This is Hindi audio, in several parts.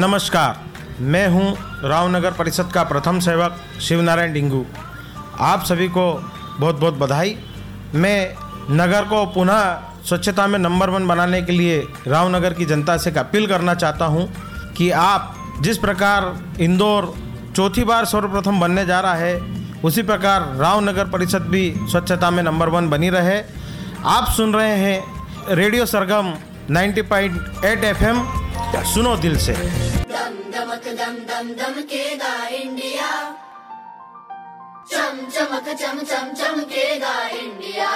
नमस्कार, मैं हूँ रावनगर परिषद का प्रथम सेवक शिवनारायण डिंगू। आप सभी को बहुत बहुत बधाई। मैं नगर को पुनः स्वच्छता में नंबर वन बनाने के लिए रावनगर की जनता से अपील करना चाहता हूँ कि आप जिस प्रकार इंदौर चौथी बार सर्वप्रथम बनने जा रहा है, उसी प्रकार रावनगर परिषद भी स्वच्छता में नंबर वन बनी रहे। आप सुन रहे हैं रेडियो सरगम 90.8 एफएम सुनो दिल से। दम दम दमकेगा इंडिया। चम चमक चम चम चमकेगा इंडिया।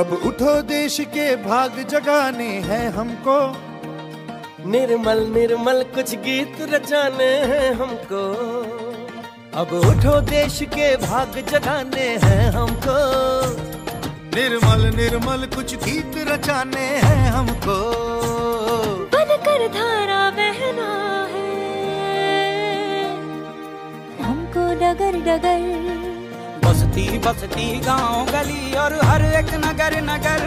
अब उठो देश के भाग जगाने हैं हमको। निर्मल निर्मल कुछ गीत रचाने हैं हमको। अब उठो देश के भाग जगाने हैं हमको। निर्मल निर्मल कुछ गीत रचाने हैं हमको। बनकर धारा बहना है। हमको डगर डगर। बसती बसती गाँव गली और हर एक नगर नगर।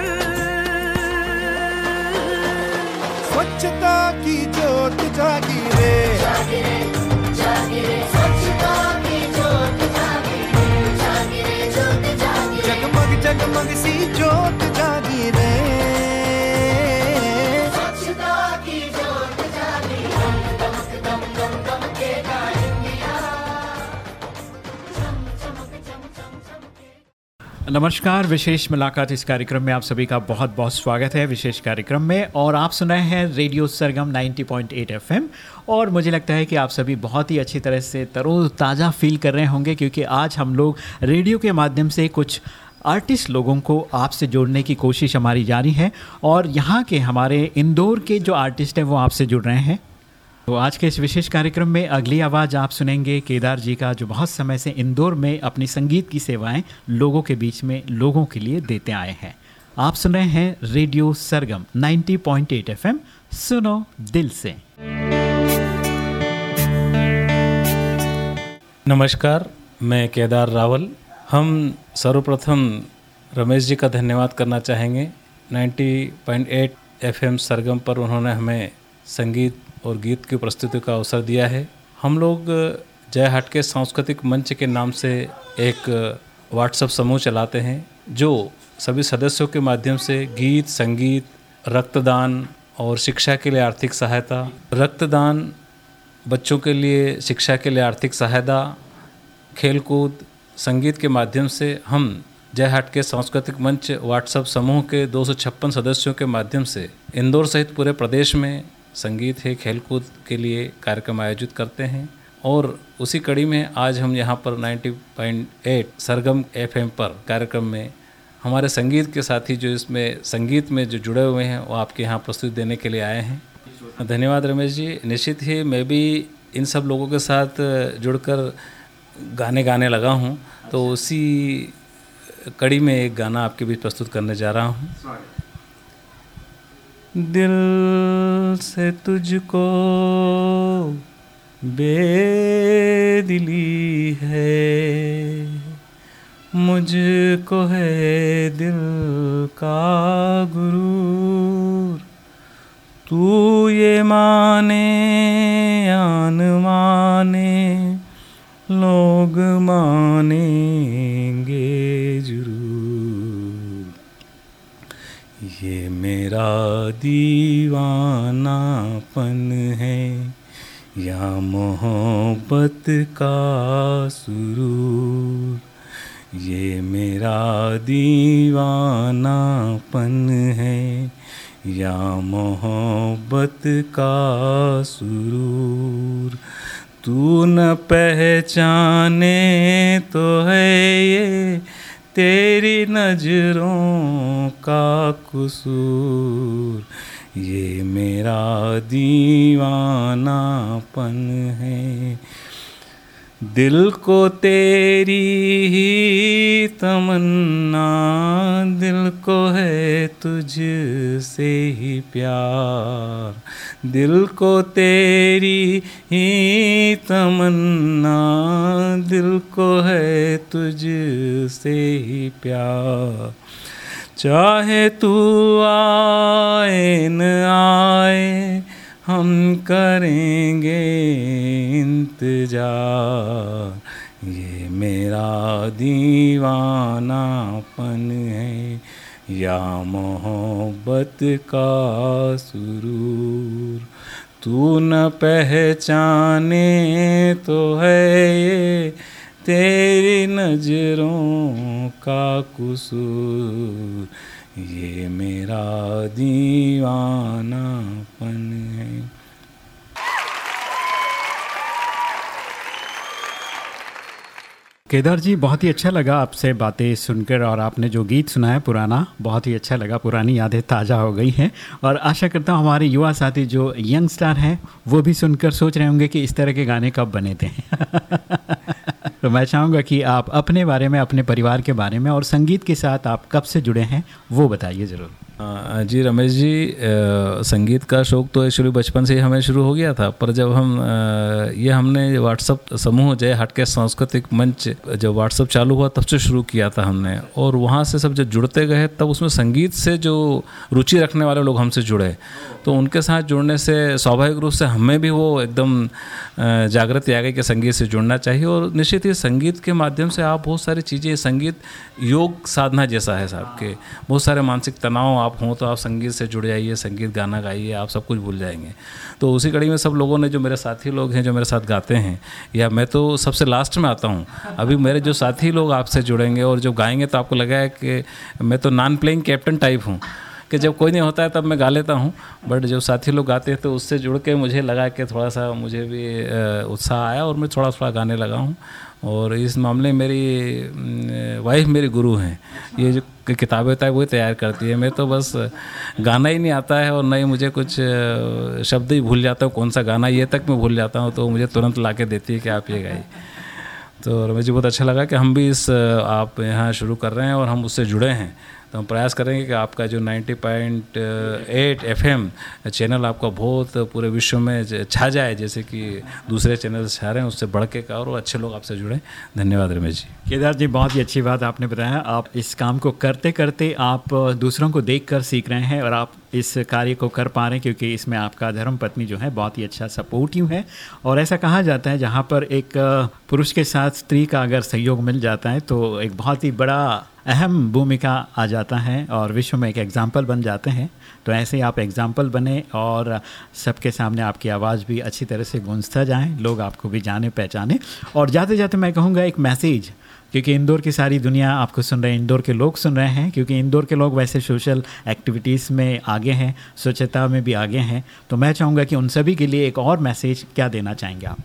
स्वच्छता की जोत जागी रे। जागिरे जागिरे स्वच्छता की ज्योत जागिरे जागिरे ज्योत जागिरे जगमग जगमग सी जोत जागी रे। नमस्कार, विशेष मुलाकात इस कार्यक्रम में आप सभी का बहुत बहुत स्वागत है विशेष कार्यक्रम में। और आप सुन रहे हैं रेडियो सरगम 90.8 एफएम। और मुझे लगता है कि आप सभी बहुत ही अच्छी तरह से तरोताज़ा फील कर रहे होंगे, क्योंकि आज हम लोग रेडियो के माध्यम से कुछ आर्टिस्ट लोगों को आपसे जोड़ने की कोशिश हमारी जारी है। और यहाँ के हमारे इंदौर के जो आर्टिस्ट हैं वो आपसे जुड़ रहे हैं। तो आज के इस विशेष कार्यक्रम में अगली आवाज़ आप सुनेंगे केदार जी का, जो बहुत समय से इंदौर में अपनी संगीत की सेवाएँ लोगों के बीच में लोगों के लिए देते आए हैं। आप सुन रहे हैं रेडियो सरगम 90.8 एफएम। सुनो दिल से। नमस्कार, मैं केदार रावल। हम सर्वप्रथम रमेश जी का धन्यवाद करना चाहेंगे। 90.8 एफएम सरगम पर उन्होंने हमें संगीत और गीत की प्रस्तुति का अवसर दिया है। हम लोग जय हाट के सांस्कृतिक मंच के नाम से एक व्हाट्सएप समूह चलाते हैं, जो सभी सदस्यों के माध्यम से गीत, संगीत, रक्तदान और शिक्षा के लिए आर्थिक सहायता, रक्तदान बच्चों के लिए शिक्षा के लिए आर्थिक सहायता, खेलकूद, संगीत के माध्यम से हम जय हाट के सांस्कृतिक मंच व्हाट्सएप समूह के दो सौ छप्पन सदस्यों के माध्यम से इंदौर सहित पूरे प्रदेश में संगीत है खेलकूद के लिए कार्यक्रम आयोजित करते हैं और उसी कड़ी में आज हम यहाँ पर 90.8 सरगम एफएम पर कार्यक्रम में हमारे संगीत के साथी जो इसमें संगीत में जो जुड़े हुए हैं वो आपके यहाँ प्रस्तुति देने के लिए आए हैं। धन्यवाद रमेश जी। निश्चित ही मैं भी इन सब लोगों के साथ जुड़कर गाने गाने लगा हूँ तो उसी कड़ी में एक गाना आपके बीच प्रस्तुत करने जा रहा हूँ। दिल से तुझको बेदिली है। मुझको है दिल का गुरूर। तू ये माने, आन माने, लोग मानेंगे ज़रूर ये मेरा दीवानापन है। या मोहब्बत का सुरूर ये मेरा दीवानापन है। या मोहब्बत का सुरूर। तू न पहचाने तो है ये। तेरी नज़रों का कसूर ये मेरा दीवानापन है। दिल को तेरी ही तमन्ना, दिल को है तुझ से ही प्यार। दिल को तेरी ही तमन्ना, दिल को है तुझ से ही प्यार। चाहे तू आए न आए हम करेंगे इंतज़ार। ये मेरा दीवानापन है, या मोहब्बत का सुरूर। तू न पहचाने तो है ये, तेरी नज़रों का कसूर। ये मेरा दीवानापन है। केदार जी, बहुत ही अच्छा लगा आपसे बातें सुनकर और आपने जो गीत सुनाया पुराना, बहुत ही अच्छा लगा। पुरानी यादें ताज़ा हो गई हैं और आशा करता हूँ हमारे युवा साथी जो यंग स्टार हैं, वो भी सुनकर सोच रहे होंगे कि इस तरह के गाने कब बने थे। तो मैं चाहूँगा कि आप अपने बारे में, अपने परिवार के बारे में और संगीत के साथ आप कब से जुड़े हैं, वो बताइए ज़रूर। जी रमेश जी आ, संगीत का शौक़ तो एक्चुअली बचपन से ही हमें शुरू हो गया था पर जब हम आ, ये हमने व्हाट्सअप समूह जय हटके सांस्कृतिक मंच जब व्हाट्सअप चालू हुआ तब से शुरू किया था हमने और वहाँ से सब जब जुड़ते गए तब उसमें संगीत से जो रुचि रखने वाले लोग हमसे जुड़े तो उनके साथ जुड़ने से स्वाभाविक रूप से हमें भी वो एकदम जागृति आ गई कि संगीत से जुड़ना चाहिए और निश्चित ही संगीत के माध्यम से आप बहुत सारी चीज़ें संगीत योग साधना जैसा है साहब के बहुत सारे मानसिक तनाव आप हों तो आप संगीत से जुड़ जाइए संगीत गाना गाइए, आप सब कुछ भूल जाएँगे। तो उसी कड़ी में सब लोगों ने जो मेरे साथी लोग हैं, जो मेरे साथ गाते हैं, या मैं तो सबसे लास्ट में आता हूँ, अभी मेरे जो साथी लोग आपसे जुड़ेंगे और जो गाएँगे तो आपको लगा है कि मैं तो नॉन प्लेइंग कैप्टन टाइप हूँ, कि जब कोई नहीं होता है तब मैं गा लेता हूँ बट जब साथी लोग गाते हैं तो उससे जुड़ के मुझे लगा कि थोड़ा सा मुझे भी उत्साह आया और मैं थोड़ा थोड़ा गाने लगा हूँ। और इस मामले मेरी वाइफ मेरी गुरु हैं ये जो किताबें होता है वही तैयार करती है। मैं तो बस गाना ही नहीं आता है और नहीं मुझे कुछ शब्द ही भूल जाता हूँ। कौन सा गाना ये तक मैं भूल जाता हूँ तो मुझे तुरंत ला के देती है कि आप ये गाइए। तो रमेश जी, बहुत अच्छा लगा कि हम भी इस आप यहाँ शुरू कर रहे हैं और हम उससे जुड़े हैं। तो हम प्रयास करेंगे कि आपका जो 90.8 एफएम चैनल आपका बहुत पूरे विश्व में छा जाए, जैसे कि दूसरे चैनल छा रहे हैं, उससे बढ़ के का और अच्छे लोग आपसे जुड़े। धन्यवाद रमेश जी। केदार जी, बहुत ही अच्छी बात आपने बताया। आप इस काम को करते करते आप दूसरों को देख कर सीख रहे हैं और आप इस कार्य को कर पा रहे हैं, क्योंकि इसमें आपका धर्म पत्नी जो है बहुत ही अच्छा सपोर्टिव है। और ऐसा कहा जाता है, जहाँ पर एक पुरुष के साथ स्त्री का अगर सहयोग मिल जाता है तो एक बहुत ही बड़ा अहम भूमिका आ जाता है और विश्व में एक एग्ज़ाम्पल बन जाते हैं। तो ऐसे ही आप एग्ज़ाम्पल बने और सबके सामने आपकी आवाज़ भी अच्छी तरह से गूंजता जाए, लोग आपको भी जाने, पहचाने। और जाते जाते मैं कहूँगा एक मैसेज क्योंकि इंदौर की सारी दुनिया आपको सुन रहे हैं, इंदौर के लोग सुन रहे हैं, क्योंकि इंदौर के लोग वैसे सोशल एक्टिविटीज़ में आगे हैं, स्वच्छता में भी आगे हैं। तो मैं चाहूँगा कि उन सभी के लिए एक और मैसेज क्या देना चाहेंगे आप?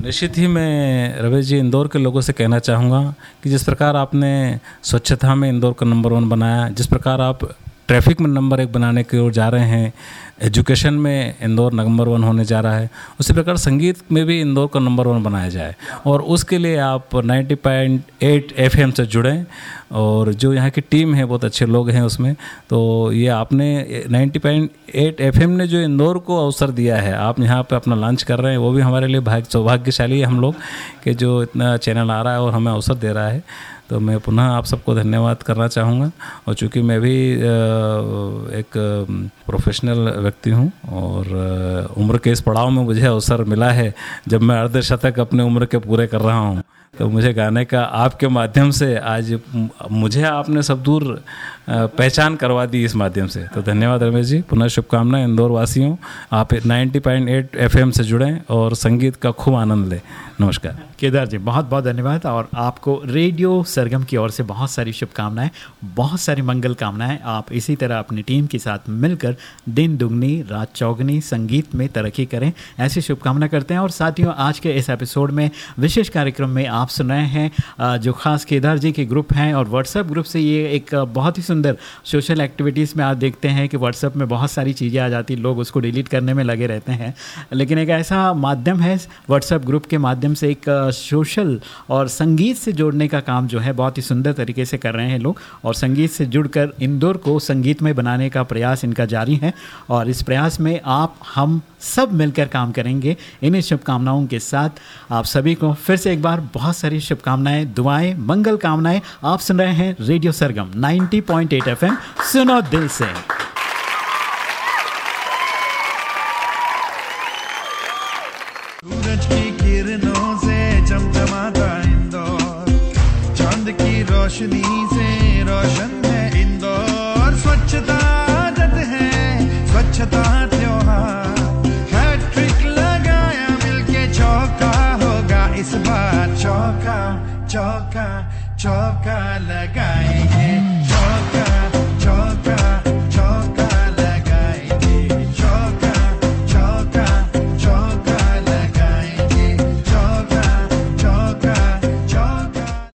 निश्चित ही मैं रवेश जी इंदौर के लोगों से कहना चाहूँगा कि जिस प्रकार आपने स्वच्छता में इंदौर का नंबर वन बनाया, जिस प्रकार आप ट्रैफ़िक में नंबर एक बनाने की ओर जा रहे हैं। एजुकेशन में इंदौर नंबर वन होने जा रहा है। उसी प्रकार संगीत में भी इंदौर का नंबर वन बनाया जाए। और उसके लिए आप 90.8 एफएम से जुड़ें। और जो यहाँ की टीम है, बहुत अच्छे लोग हैं उसमें। तो ये आपने 90.8 एफएम ने जो इंदौर को अवसर दिया है, आप यहाँ पे अपना लॉन्च कर रहे हैं, वो भी हमारे लिए भाग्य सौभाग्यशाली है हम लोग कि जो इतना चैनल आ रहा है और हमें अवसर दे रहा है। तो मैं पुनः आप सबको धन्यवाद करना चाहूँगा। और चूँकि मैं भी एक प्रोफेशनल व्यक्ति हूँ और उम्र के इस पड़ाव में मुझे अवसर मिला है, जब मैं अर्धशतक अपने उम्र के पूरे कर रहा हूँ। तो मुझे गाने का आपके माध्यम से आज मुझे आपने सब दूर पहचान करवा दी इस माध्यम से। तो धन्यवाद रमेश जी। पुनः शुभकामनाएँ इंदौर वासियों आप 90.8 एफएम से जुड़ें और संगीत का खूब आनंद लें। नमस्कार। केदार जी, बहुत बहुत धन्यवाद और आपको रेडियो सरगम की ओर से बहुत सारी शुभकामनाएँ, बहुत सारी मंगल कामनाएँ। आप इसी तरह अपनी टीम के साथ मिलकर दिन दुगनी, रात चौगनी, संगीत में तरक्की करें, ऐसी शुभकामना करते हैं। और साथियों, आज के इस एपिसोड में विशेष कार्यक्रम में आप सुन रहे हैं जो खास केदार जी के ग्रुप हैं और व्हाट्सएप ग्रुप से ये एक बहुत ही सुंदर सोशल एक्टिविटीज़ में आप देखते हैं कि व्हाट्सएप में बहुत सारी चीज़ें आ जाती लोग उसको डिलीट करने में लगे रहते हैं। लेकिन एक ऐसा माध्यम है व्हाट्सएप ग्रुप के माध्यम से एक सोशल और संगीत से जोड़ने का काम जो है, बहुत ही सुंदर तरीके से कर रहे हैं लोग और संगीत से जुड़कर इंदौर को संगीत में बनाने का प्रयास इनका जारी है और इस प्रयास में आप, हम सब मिलकर काम करेंगे। इन्हीं शुभकामनाओं के साथ आप सभी को फिर से एक बार बहुत बहुत सारी शुभकामनाएँ, दुआएँ, मंगल कामनाएँ आप सुन रहे हैं रेडियो सरगम 90.8 एफएम, सुनो दिल से। सूरज की किरणों से चमचमाता इंदौर, चाँद की रोशनी से रोशन है इंदौर। स्वच्छता है, स्वच्छता त्योहार हैट्रिक लगाया, मिलके चौका होगा इस बार। चौका चौका चौका लगाएंगे